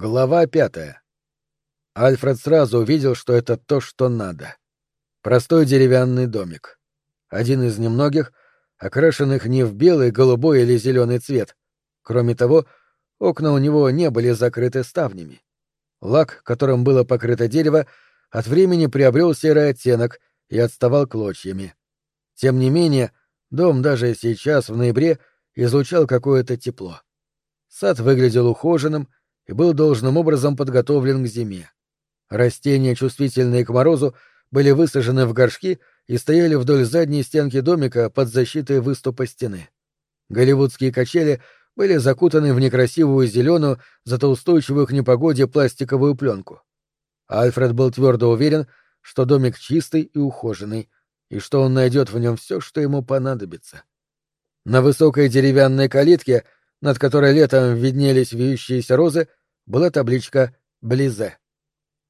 Глава пятая. Альфред сразу увидел, что это то, что надо. Простой деревянный домик. Один из немногих, окрашенных не в белый, голубой или зеленый цвет. Кроме того, окна у него не были закрыты ставнями. Лак, которым было покрыто дерево, от времени приобрел серый оттенок и отставал клочьями. Тем не менее, дом даже сейчас, в ноябре, излучал какое-то тепло. Сад выглядел ухоженным и был должным образом подготовлен к зиме. Растения, чувствительные к морозу, были высажены в горшки и стояли вдоль задней стенки домика под защитой выступа стены. Голливудские качели были закутаны в некрасивую зеленую, зато устойчивую к непогоде пластиковую пленку. Альфред был твердо уверен, что домик чистый и ухоженный, и что он найдет в нем все, что ему понадобится. На высокой деревянной калитке, над которой летом виднелись вьющиеся розы, была табличка «Близе».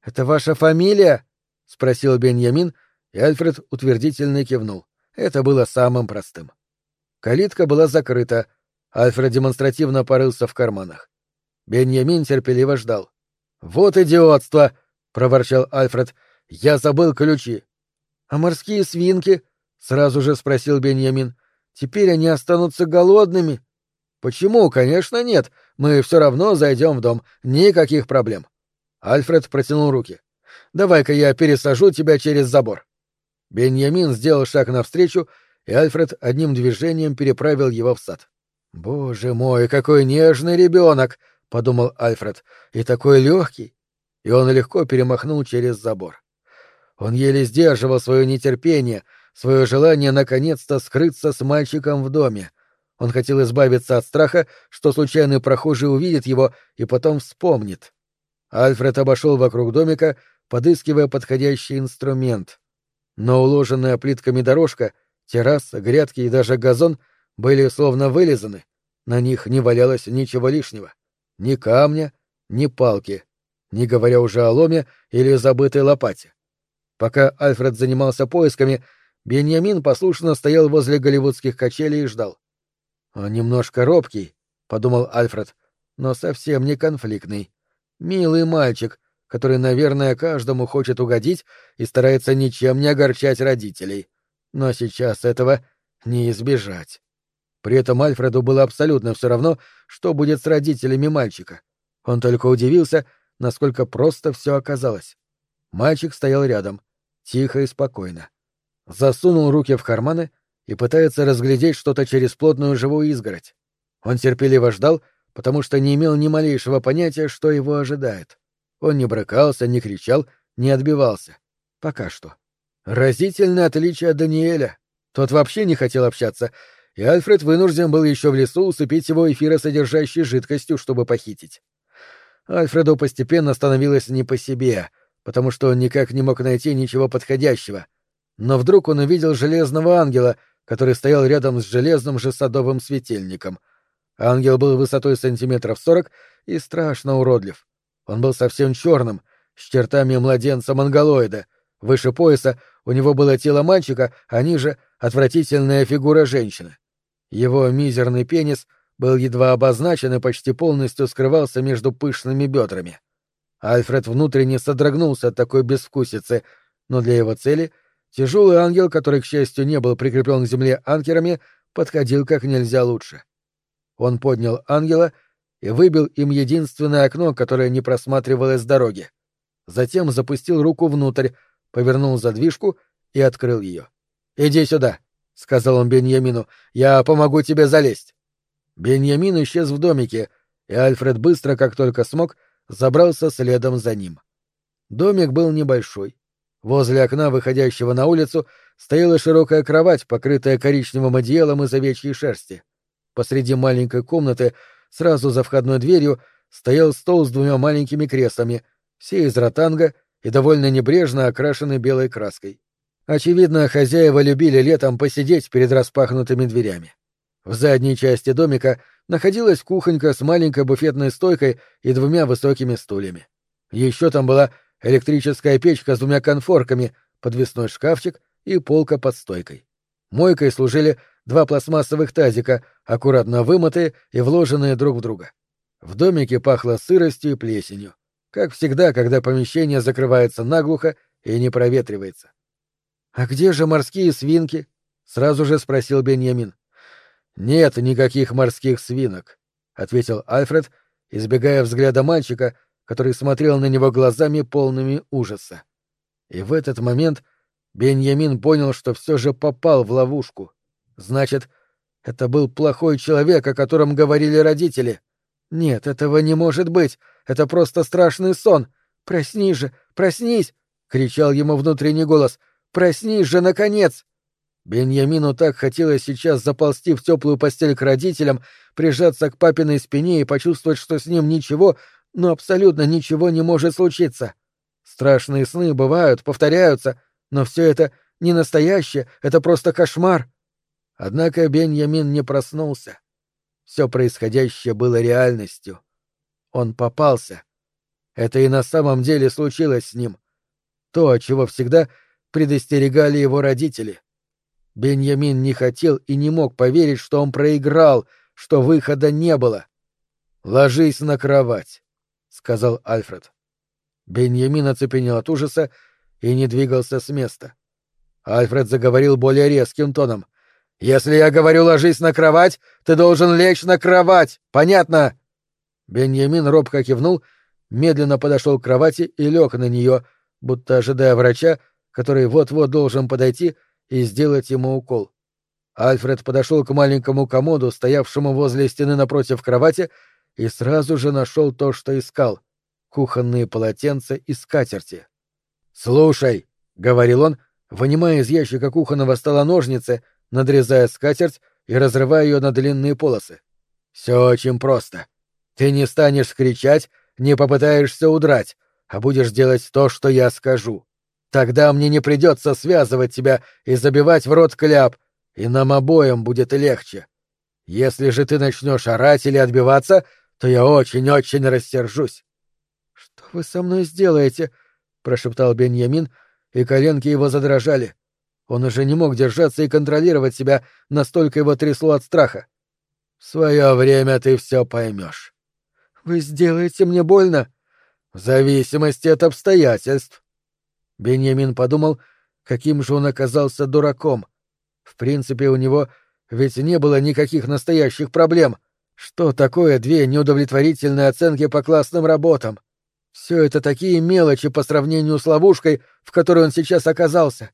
«Это ваша фамилия?» — спросил Беньямин, и Альфред утвердительно кивнул. Это было самым простым. Калитка была закрыта. Альфред демонстративно порылся в карманах. Беньямин терпеливо ждал. «Вот идиотство!» — проворчал Альфред. «Я забыл ключи». «А морские свинки?» — сразу же спросил Беньямин. «Теперь они останутся голодными». «Почему? Конечно, нет. Мы все равно зайдем в дом. Никаких проблем». Альфред протянул руки. «Давай-ка я пересажу тебя через забор». Беньямин сделал шаг навстречу, и Альфред одним движением переправил его в сад. «Боже мой, какой нежный ребенок!» — подумал Альфред. «И такой легкий!» И он легко перемахнул через забор. Он еле сдерживал свое нетерпение, свое желание наконец-то скрыться с мальчиком в доме. Он хотел избавиться от страха, что случайный прохожий увидит его и потом вспомнит. Альфред обошел вокруг домика, подыскивая подходящий инструмент. Но уложенная плитками дорожка, терраса, грядки и даже газон были словно вылизаны. На них не валялось ничего лишнего. Ни камня, ни палки, не говоря уже о ломе или забытой лопате. Пока Альфред занимался поисками, Беньямин послушно стоял возле голливудских качелей и ждал. «Он немножко робкий», — подумал Альфред, — «но совсем не конфликтный. Милый мальчик, который, наверное, каждому хочет угодить и старается ничем не огорчать родителей. Но сейчас этого не избежать. При этом Альфреду было абсолютно все равно, что будет с родителями мальчика. Он только удивился, насколько просто все оказалось. Мальчик стоял рядом, тихо и спокойно. Засунул руки в карманы и пытается разглядеть что-то через плотную живую изгородь. Он терпеливо ждал, потому что не имел ни малейшего понятия, что его ожидает. Он не брыкался, не кричал, не отбивался. Пока что. Разительное отличие от Даниэля. Тот вообще не хотел общаться, и Альфред вынужден был еще в лесу усыпить его эфиросодержащей жидкостью, чтобы похитить. Альфреду постепенно становилось не по себе, потому что он никак не мог найти ничего подходящего. Но вдруг он увидел железного ангела, который стоял рядом с железным же садовым светильником — Ангел был высотой сантиметров сорок и страшно уродлив. Он был совсем черным, с чертами младенца монголоида. Выше пояса у него было тело мальчика, а ниже — отвратительная фигура женщины. Его мизерный пенис был едва обозначен и почти полностью скрывался между пышными бедрами. Альфред внутренне содрогнулся от такой безвкусицы, но для его цели тяжелый ангел, который, к счастью, не был прикреплен к земле анкерами, подходил как нельзя лучше. Он поднял ангела и выбил им единственное окно, которое не просматривалось с дороги. Затем запустил руку внутрь, повернул задвижку и открыл ее. «Иди сюда», — сказал он Беньямину, — «я помогу тебе залезть». Беньямин исчез в домике, и Альфред быстро, как только смог, забрался следом за ним. Домик был небольшой. Возле окна, выходящего на улицу, стояла широкая кровать, покрытая коричневым одеялом из овечьей шерсти. Посреди маленькой комнаты, сразу за входной дверью, стоял стол с двумя маленькими креслами, все из ротанга и довольно небрежно окрашены белой краской. Очевидно, хозяева любили летом посидеть перед распахнутыми дверями. В задней части домика находилась кухонька с маленькой буфетной стойкой и двумя высокими стульями. Еще там была электрическая печка с двумя конфорками, подвесной шкафчик и полка под стойкой. Мойкой служили два пластмассовых тазика, аккуратно вымытые и вложенные друг в друга. В домике пахло сыростью и плесенью, как всегда, когда помещение закрывается наглухо и не проветривается. «А где же морские свинки?» — сразу же спросил Беньямин. «Нет никаких морских свинок», — ответил Альфред, избегая взгляда мальчика, который смотрел на него глазами полными ужаса. И в этот момент Беньямин понял, что все же попал в ловушку. Значит, это был плохой человек, о котором говорили родители. Нет, этого не может быть. Это просто страшный сон. Проснись же, проснись! кричал ему внутренний голос. Проснись же, наконец! Беньямину так хотелось сейчас заползти в теплую постель к родителям, прижаться к папиной спине и почувствовать, что с ним ничего, но абсолютно ничего не может случиться. Страшные сны бывают, повторяются, но все это не настоящее, это просто кошмар. Однако Беньямин не проснулся. Все происходящее было реальностью. Он попался. Это и на самом деле случилось с ним. То, от чего всегда предостерегали его родители. Беньямин не хотел и не мог поверить, что он проиграл, что выхода не было. «Ложись на кровать», — сказал Альфред. Беньямин оцепенел от ужаса и не двигался с места. Альфред заговорил более резким тоном. «Если я говорю «ложись на кровать», ты должен лечь на кровать! Понятно?» Беньямин робко кивнул, медленно подошел к кровати и лег на нее, будто ожидая врача, который вот-вот должен подойти и сделать ему укол. Альфред подошел к маленькому комоду, стоявшему возле стены напротив кровати, и сразу же нашел то, что искал — кухонные полотенца и скатерти. «Слушай», — говорил он, вынимая из ящика кухонного стола ножницы, надрезая скатерть и разрывая ее на длинные полосы. «Все очень просто. Ты не станешь кричать, не попытаешься удрать, а будешь делать то, что я скажу. Тогда мне не придется связывать тебя и забивать в рот кляп, и нам обоим будет легче. Если же ты начнешь орать или отбиваться, то я очень-очень рассержусь. — Что вы со мной сделаете? — прошептал Беньямин, и коленки его задрожали. Он уже не мог держаться и контролировать себя, настолько его трясло от страха. — В свое время ты все поймешь. — Вы сделаете мне больно? — В зависимости от обстоятельств. Беньямин подумал, каким же он оказался дураком. В принципе, у него ведь не было никаких настоящих проблем. Что такое две неудовлетворительные оценки по классным работам? Все это такие мелочи по сравнению с ловушкой, в которой он сейчас оказался.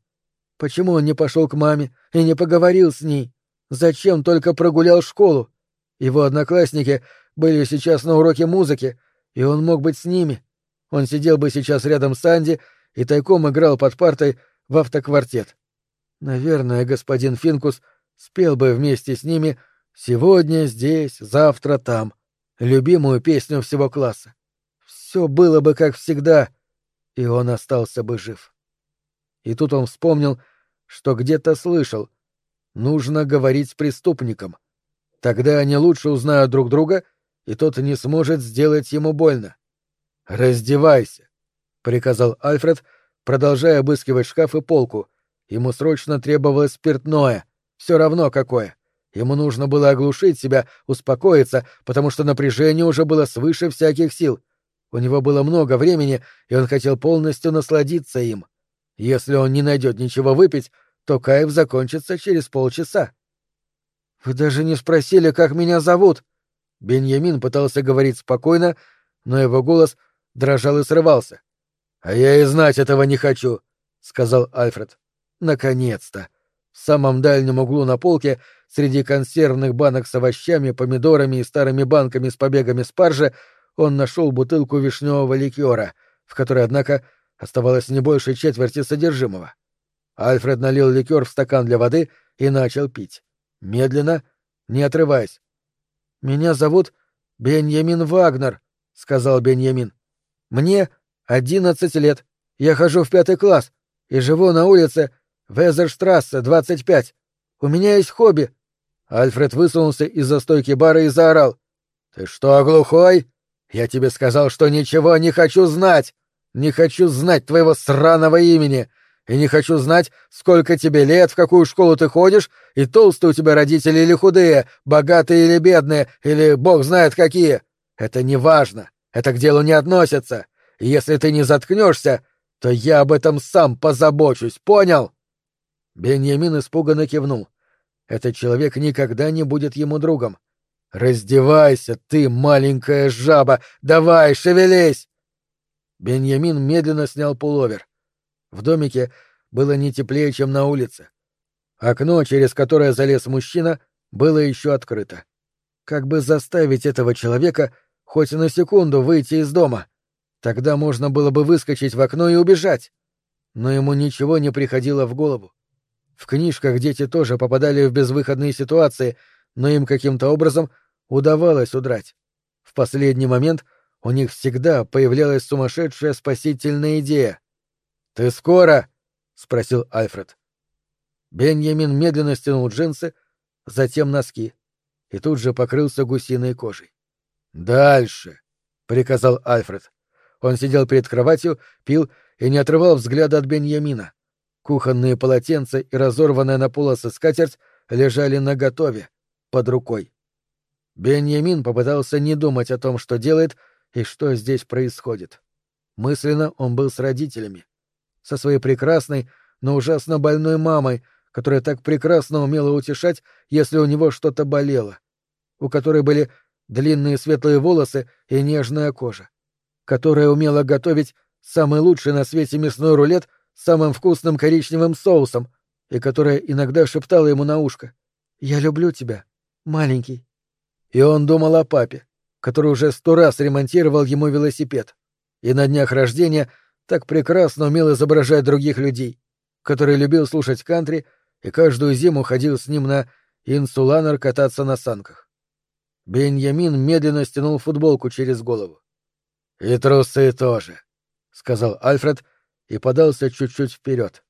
Почему он не пошел к маме и не поговорил с ней? Зачем только прогулял школу? Его одноклассники были сейчас на уроке музыки, и он мог быть с ними. Он сидел бы сейчас рядом с Анди и тайком играл под партой в автоквартет. Наверное, господин Финкус спел бы вместе с ними «Сегодня здесь, завтра там» любимую песню всего класса. Все было бы как всегда, и он остался бы жив. И тут он вспомнил, что где-то слышал. Нужно говорить с преступником. Тогда они лучше узнают друг друга, и тот не сможет сделать ему больно. «Раздевайся», приказал Альфред, продолжая обыскивать шкаф и полку. Ему срочно требовалось спиртное, все равно какое. Ему нужно было оглушить себя, успокоиться, потому что напряжение уже было свыше всяких сил. У него было много времени, и он хотел полностью насладиться им. Если он не найдет ничего выпить, то кайф закончится через полчаса. «Вы даже не спросили, как меня зовут?» Беньямин пытался говорить спокойно, но его голос дрожал и срывался. «А я и знать этого не хочу», — сказал Альфред. «Наконец-то!» В самом дальнем углу на полке, среди консервных банок с овощами, помидорами и старыми банками с побегами спаржи, он нашел бутылку вишневого ликера, в которой, однако, оставалось не больше четверти содержимого. Альфред налил ликер в стакан для воды и начал пить. Медленно, не отрываясь. «Меня зовут Беньямин Вагнер», — сказал Беньямин. «Мне Одиннадцать лет. Я хожу в пятый класс и живу на улице Везерштрассе, двадцать пять. У меня есть хобби. Альфред высунулся из-за стойки бара и заорал. «Ты что, глухой? Я тебе сказал, что ничего не хочу знать! Не хочу знать твоего сраного имени! И не хочу знать, сколько тебе лет, в какую школу ты ходишь, и толстые у тебя родители или худые, богатые или бедные, или бог знает какие! Это не важно. Это к делу не относится. Если ты не заткнешься, то я об этом сам позабочусь, понял? Беньямин испуганно кивнул. Этот человек никогда не будет ему другом. «Раздевайся, ты, маленькая жаба! Давай, шевелись!» Беньямин медленно снял пуловер. В домике было не теплее, чем на улице. Окно, через которое залез мужчина, было еще открыто. Как бы заставить этого человека хоть на секунду выйти из дома? Тогда можно было бы выскочить в окно и убежать. Но ему ничего не приходило в голову. В книжках дети тоже попадали в безвыходные ситуации, но им каким-то образом удавалось удрать. В последний момент у них всегда появлялась сумасшедшая спасительная идея. «Ты скоро?» — спросил Альфред. Беньямин медленно стянул джинсы, затем носки, и тут же покрылся гусиной кожей. «Дальше!» — приказал Альфред. Он сидел перед кроватью, пил и не отрывал взгляда от Беньямина. Кухонные полотенца и разорванная на полосы скатерть лежали наготове, под рукой. Беньямин попытался не думать о том, что делает и что здесь происходит. Мысленно он был с родителями. Со своей прекрасной, но ужасно больной мамой, которая так прекрасно умела утешать, если у него что-то болело, у которой были длинные светлые волосы и нежная кожа, которая умела готовить самый лучший на свете мясной рулет самым вкусным коричневым соусом и которая иногда шептала ему на ушко «Я люблю тебя, маленький». И он думал о папе, который уже сто раз ремонтировал ему велосипед, и на днях рождения так прекрасно умел изображать других людей, который любил слушать кантри и каждую зиму ходил с ним на инсуланер кататься на санках. Беньямин медленно стянул футболку через голову. «И трусы тоже», — сказал Альфред и подался чуть-чуть вперед.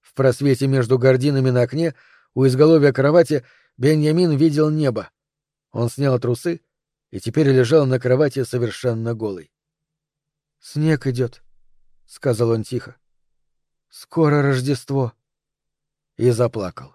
В просвете между гординами на окне у изголовья кровати Беньямин видел небо. Он снял трусы и теперь лежал на кровати совершенно голый. «Снег идет», — сказал он тихо. «Скоро Рождество» и заплакал.